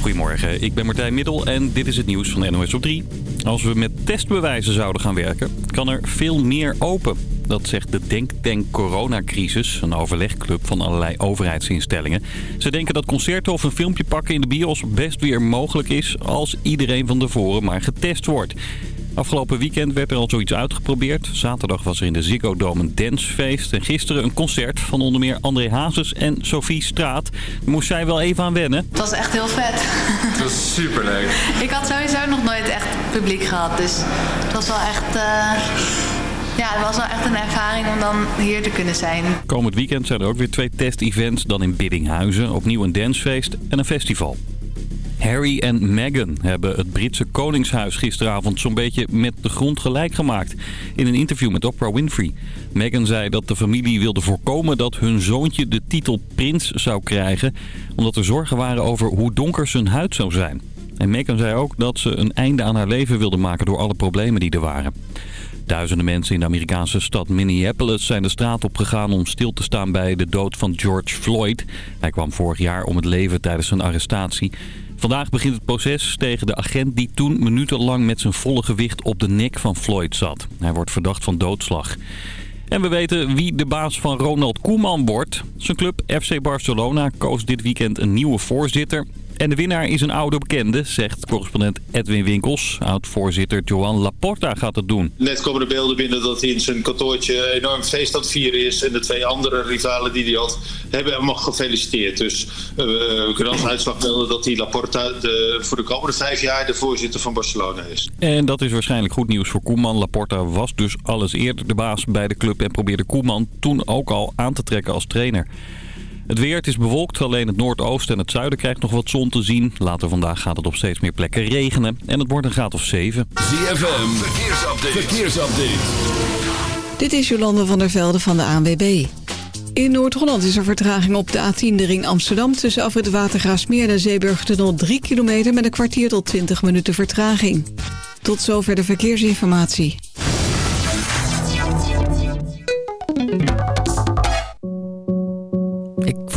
Goedemorgen, ik ben Martijn Middel en dit is het nieuws van NOS op 3. Als we met testbewijzen zouden gaan werken, kan er veel meer open. Dat zegt de Denktank Coronacrisis, een overlegclub van allerlei overheidsinstellingen. Ze denken dat concerten of een filmpje pakken in de bios best weer mogelijk is... als iedereen van tevoren maar getest wordt. Afgelopen weekend werd er al zoiets uitgeprobeerd. Zaterdag was er in de Ziggo Dome een dancefeest. En gisteren een concert van onder meer André Hazes en Sophie Straat. moest zij wel even aan wennen. Het was echt heel vet. Het was superleuk. Ik had sowieso nog nooit echt publiek gehad. Dus het was wel echt... Uh... Ja, het was wel echt een ervaring om dan hier te kunnen zijn. Komend weekend zijn er ook weer twee test-events. Dan in Biddinghuizen, opnieuw een dancefeest en een festival. Harry en Meghan hebben het Britse Koningshuis gisteravond zo'n beetje met de grond gelijk gemaakt. In een interview met Oprah Winfrey. Meghan zei dat de familie wilde voorkomen dat hun zoontje de titel prins zou krijgen. Omdat er zorgen waren over hoe donker zijn huid zou zijn. En Meghan zei ook dat ze een einde aan haar leven wilde maken door alle problemen die er waren. Duizenden mensen in de Amerikaanse stad Minneapolis zijn de straat opgegaan om stil te staan bij de dood van George Floyd. Hij kwam vorig jaar om het leven tijdens zijn arrestatie. Vandaag begint het proces tegen de agent die toen minutenlang met zijn volle gewicht op de nek van Floyd zat. Hij wordt verdacht van doodslag. En we weten wie de baas van Ronald Koeman wordt. Zijn club FC Barcelona koos dit weekend een nieuwe voorzitter. En de winnaar is een oude bekende, zegt correspondent Edwin Winkels. Oud-voorzitter Joan Laporta gaat het doen. Net komen de beelden binnen dat hij in zijn kantoortje enorm feest aan het vieren is. En de twee andere rivalen die hij had, hebben hem nog gefeliciteerd. Dus uh, we kunnen als uitslag melden dat die Laporta de, voor de komende vijf jaar de voorzitter van Barcelona is. En dat is waarschijnlijk goed nieuws voor Koeman. Laporta was dus alles eerder de baas bij de club en probeerde Koeman toen ook al aan te trekken als trainer. Het weer, het is bewolkt. Alleen het noordoosten en het zuiden krijgt nog wat zon te zien. Later vandaag gaat het op steeds meer plekken regenen. En het wordt een graad of 7. ZFM, verkeersupdate. verkeersupdate. Dit is Jolande van der Velde van de ANWB. In Noord-Holland is er vertraging op de A10, de ring Amsterdam... tussen af het Watergraafsmeer en de Zeeburgtunnel 3 kilometer... met een kwartier tot 20 minuten vertraging. Tot zover de verkeersinformatie.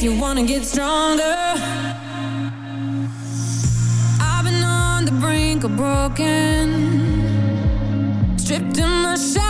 if you wanna get stronger. I've been on the brink of broken, stripped in the shadow.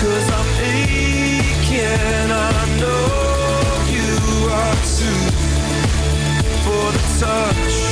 Cause I'm aching. I know you are too. For the touch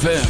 ZFM.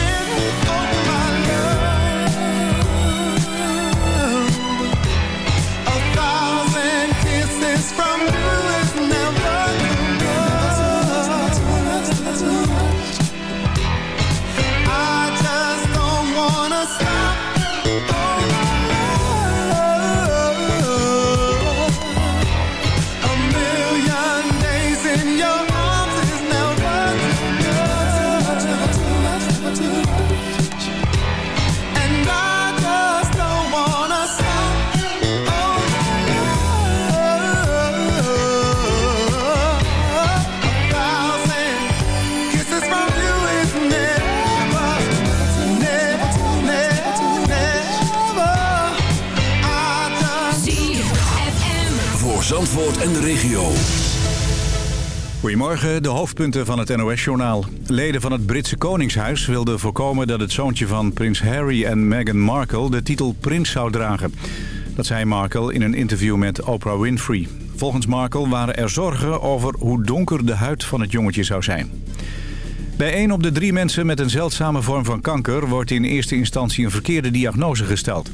En de regio. Goedemorgen, de hoofdpunten van het NOS-journaal. Leden van het Britse Koningshuis wilden voorkomen dat het zoontje van prins Harry en Meghan Markle de titel prins zou dragen. Dat zei Markle in een interview met Oprah Winfrey. Volgens Markle waren er zorgen over hoe donker de huid van het jongetje zou zijn. Bij één op de drie mensen met een zeldzame vorm van kanker... wordt in eerste instantie een verkeerde diagnose gesteld.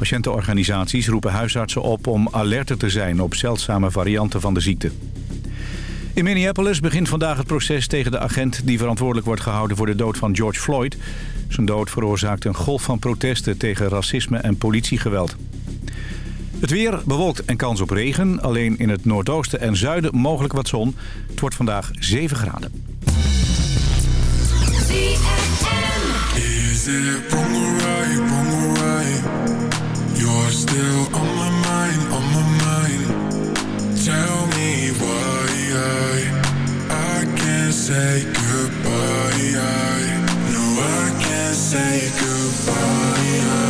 Patiëntenorganisaties roepen huisartsen op om alerter te zijn op zeldzame varianten van de ziekte. In Minneapolis begint vandaag het proces tegen de agent die verantwoordelijk wordt gehouden voor de dood van George Floyd. Zijn dood veroorzaakt een golf van protesten tegen racisme en politiegeweld. Het weer bewolkt en kans op regen. Alleen in het noordoosten en zuiden mogelijk wat zon. Het wordt vandaag 7 graden. You're still on my mind, on my mind Tell me why I, I can't say goodbye I, No, I can't say goodbye I.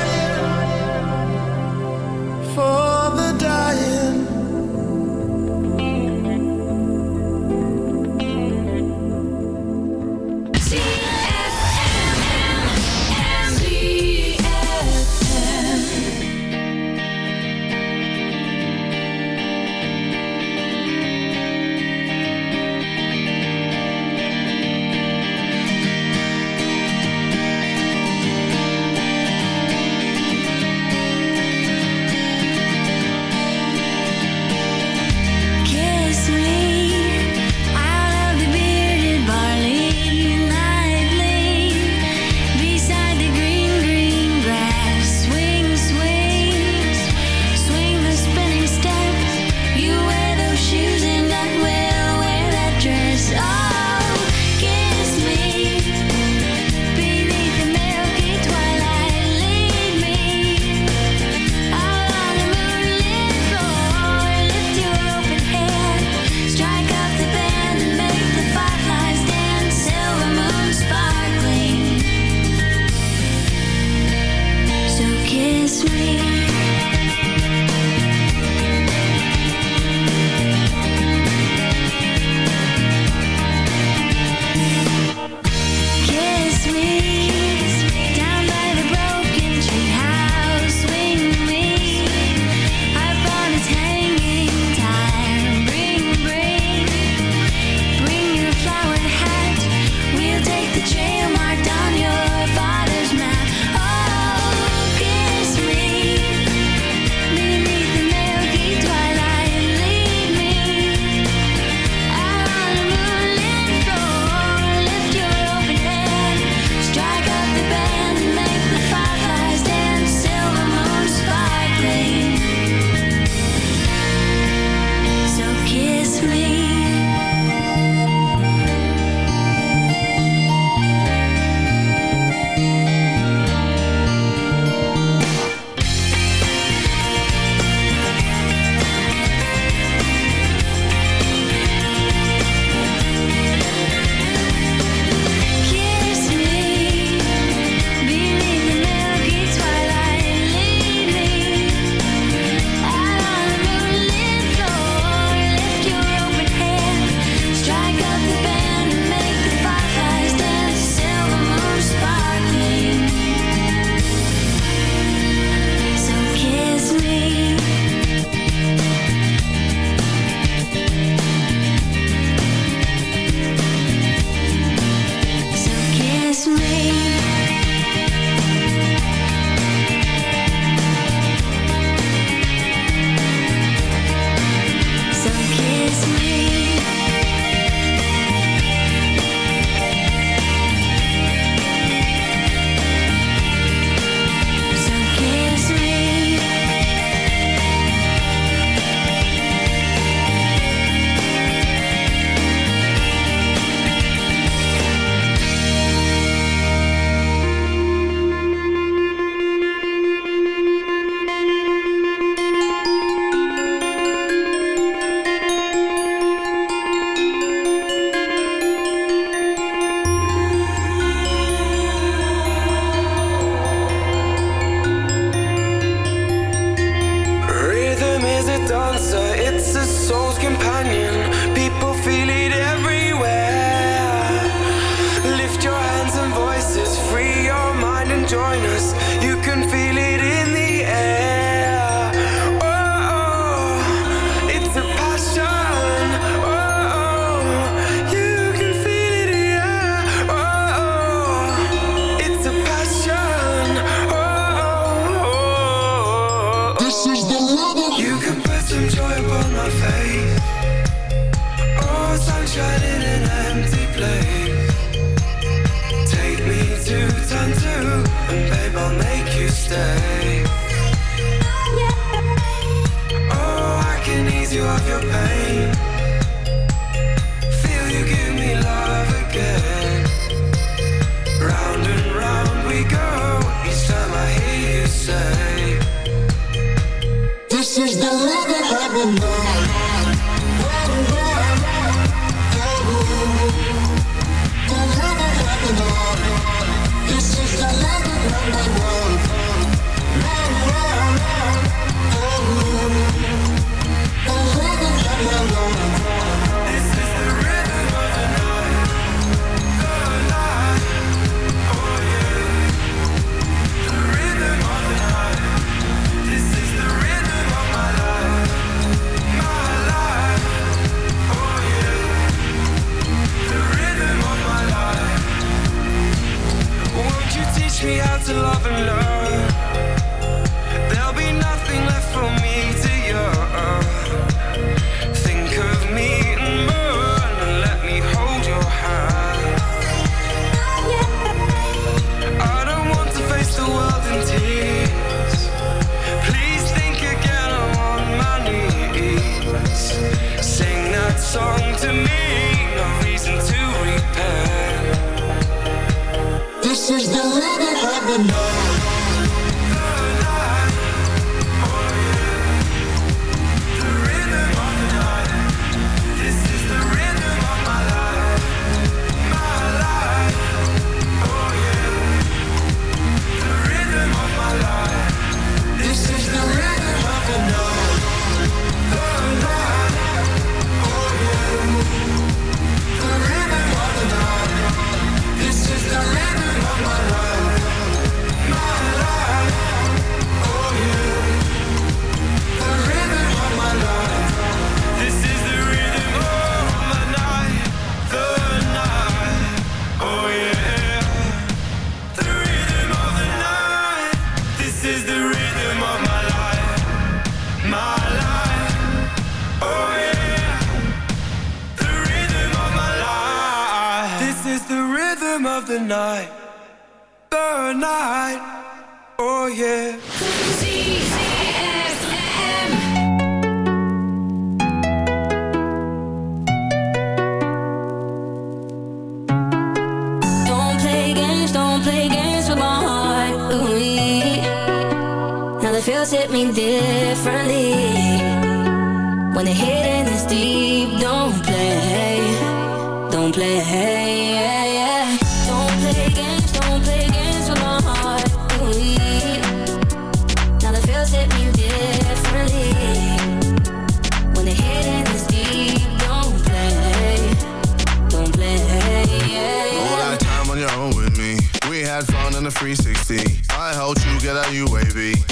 play games with my heart. Ooh, now the feels hit me differently. When the hidden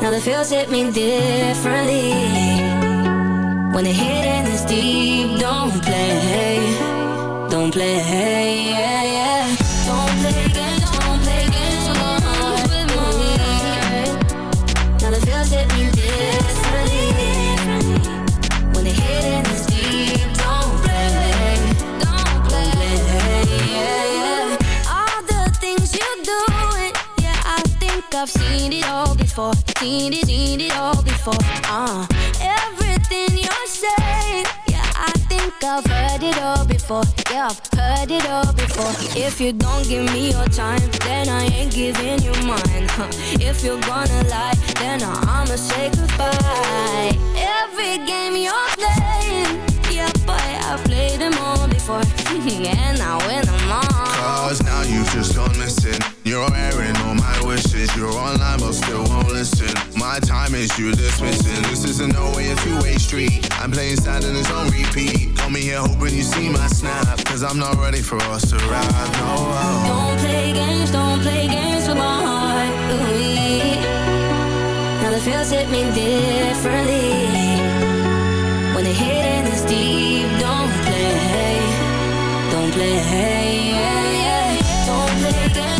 now the feels hit me differently. When the hidden is deep, don't play, don't play. I've seen it all before. Seen it, seen it all before. Uh, everything you're saying, yeah, I think I've heard it all before. Yeah, I've heard it all before. If you don't give me your time, then I ain't giving you mine. Huh. If you're gonna lie, then I'ma say goodbye. Every game you're playing, yeah, boy, I've played them all before, and I My time is dismissing. This isn't no way a two-way street. I'm playing it's on repeat. Call me here hoping you see my snap. Cause I'm not ready for us to rap. No. Don't play games, don't play games with my heart. Ooh, now the feels hit me differently. When the hidden is deep, don't play, don't play. Yeah, yeah. Don't play games,